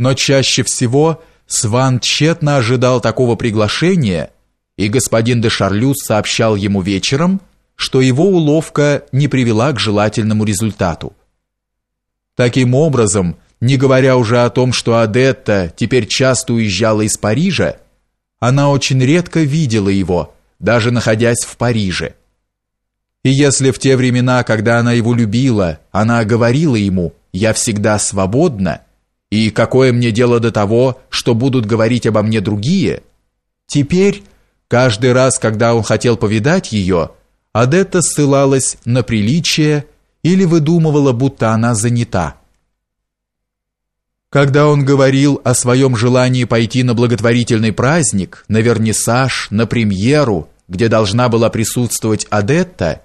Но чаще всего Сван тщетно ожидал такого приглашения, и господин де Шарлюз сообщал ему вечером, что его уловка не привела к желательному результату. Таким образом, не говоря уже о том, что Адетта теперь часто уезжала из Парижа, она очень редко видела его, даже находясь в Париже. И если в те времена, когда она его любила, она говорила ему «я всегда свободна», и какое мне дело до того, что будут говорить обо мне другие? Теперь, каждый раз, когда он хотел повидать ее, Адетта ссылалась на приличие или выдумывала, будто она занята. Когда он говорил о своем желании пойти на благотворительный праздник, на вернисаж, на премьеру, где должна была присутствовать Адетта,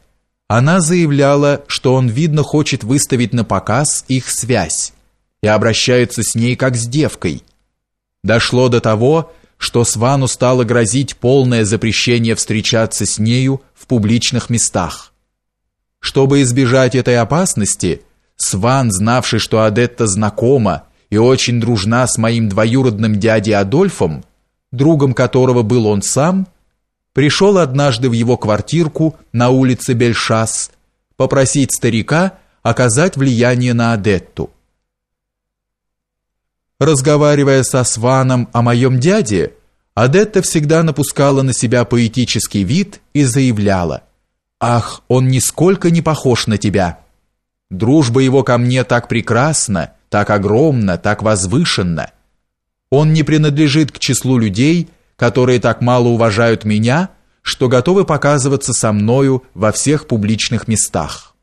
она заявляла, что он, видно, хочет выставить на показ их связь и обращается с ней как с девкой. Дошло до того, что Свану стало грозить полное запрещение встречаться с нею в публичных местах. Чтобы избежать этой опасности, Сван, знавший, что Адетта знакома и очень дружна с моим двоюродным дядей Адольфом, другом которого был он сам, пришел однажды в его квартирку на улице Бельшас попросить старика оказать влияние на Адетту. Разговаривая со Сваном о моем дяде, Адетта всегда напускала на себя поэтический вид и заявляла «Ах, он нисколько не похож на тебя! Дружба его ко мне так прекрасна, так огромна, так возвышенна! Он не принадлежит к числу людей, которые так мало уважают меня, что готовы показываться со мною во всех публичных местах».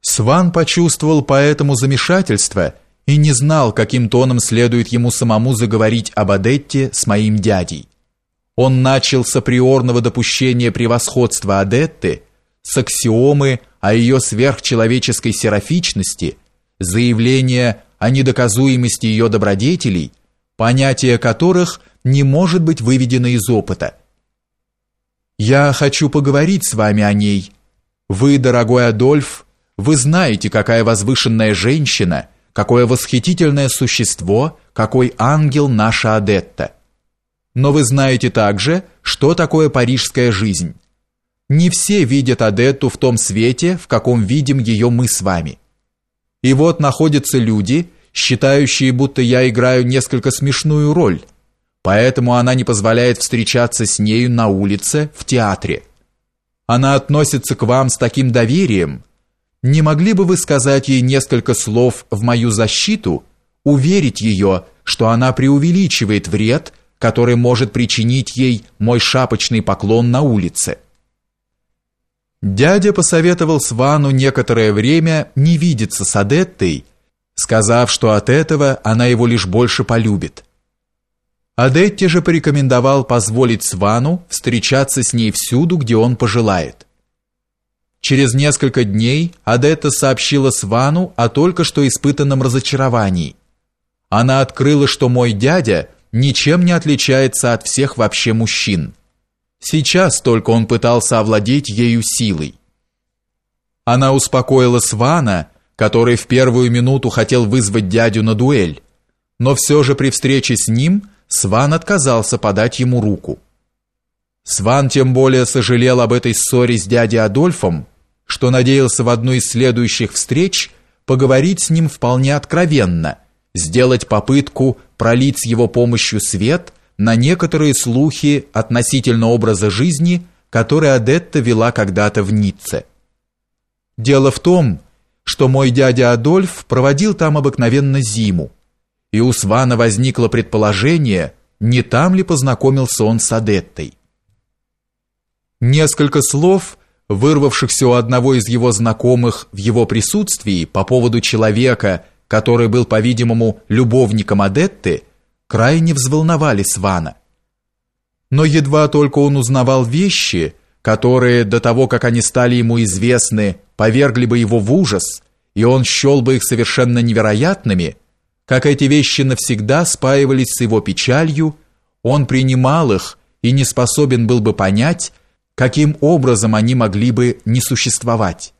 Сван почувствовал поэтому замешательство и не знал, каким тоном следует ему самому заговорить об Адетте с моим дядей. Он начал с априорного допущения превосходства Адетты, с аксиомы о ее сверхчеловеческой серафичности, заявления о недоказуемости ее добродетелей, понятие которых не может быть выведено из опыта. «Я хочу поговорить с вами о ней. Вы, дорогой Адольф, вы знаете, какая возвышенная женщина – какое восхитительное существо, какой ангел наша Адетта. Но вы знаете также, что такое парижская жизнь. Не все видят Адетту в том свете, в каком видим ее мы с вами. И вот находятся люди, считающие, будто я играю несколько смешную роль, поэтому она не позволяет встречаться с нею на улице, в театре. Она относится к вам с таким доверием, не могли бы вы сказать ей несколько слов в мою защиту, уверить ее, что она преувеличивает вред, который может причинить ей мой шапочный поклон на улице? Дядя посоветовал Свану некоторое время не видеться с Адеттой, сказав, что от этого она его лишь больше полюбит. Адетте же порекомендовал позволить Свану встречаться с ней всюду, где он пожелает. Через несколько дней Адетта сообщила Свану о только что испытанном разочаровании. Она открыла, что мой дядя ничем не отличается от всех вообще мужчин. Сейчас только он пытался овладеть ею силой. Она успокоила Свана, который в первую минуту хотел вызвать дядю на дуэль, но все же при встрече с ним Сван отказался подать ему руку. Сван тем более сожалел об этой ссоре с дядей Адольфом, что надеялся в одной из следующих встреч поговорить с ним вполне откровенно, сделать попытку пролить с его помощью свет на некоторые слухи относительно образа жизни, который Адетта вела когда-то в Ницце. Дело в том, что мой дядя Адольф проводил там обыкновенно зиму, и у Свана возникло предположение, не там ли познакомился он с Адеттой. Несколько слов – вырвавшихся у одного из его знакомых в его присутствии по поводу человека, который был, по-видимому, любовником Адетты, крайне взволновали Свана. Но едва только он узнавал вещи, которые до того, как они стали ему известны, повергли бы его в ужас, и он счел бы их совершенно невероятными, как эти вещи навсегда спаивались с его печалью, он принимал их и не способен был бы понять, каким образом они могли бы не существовать.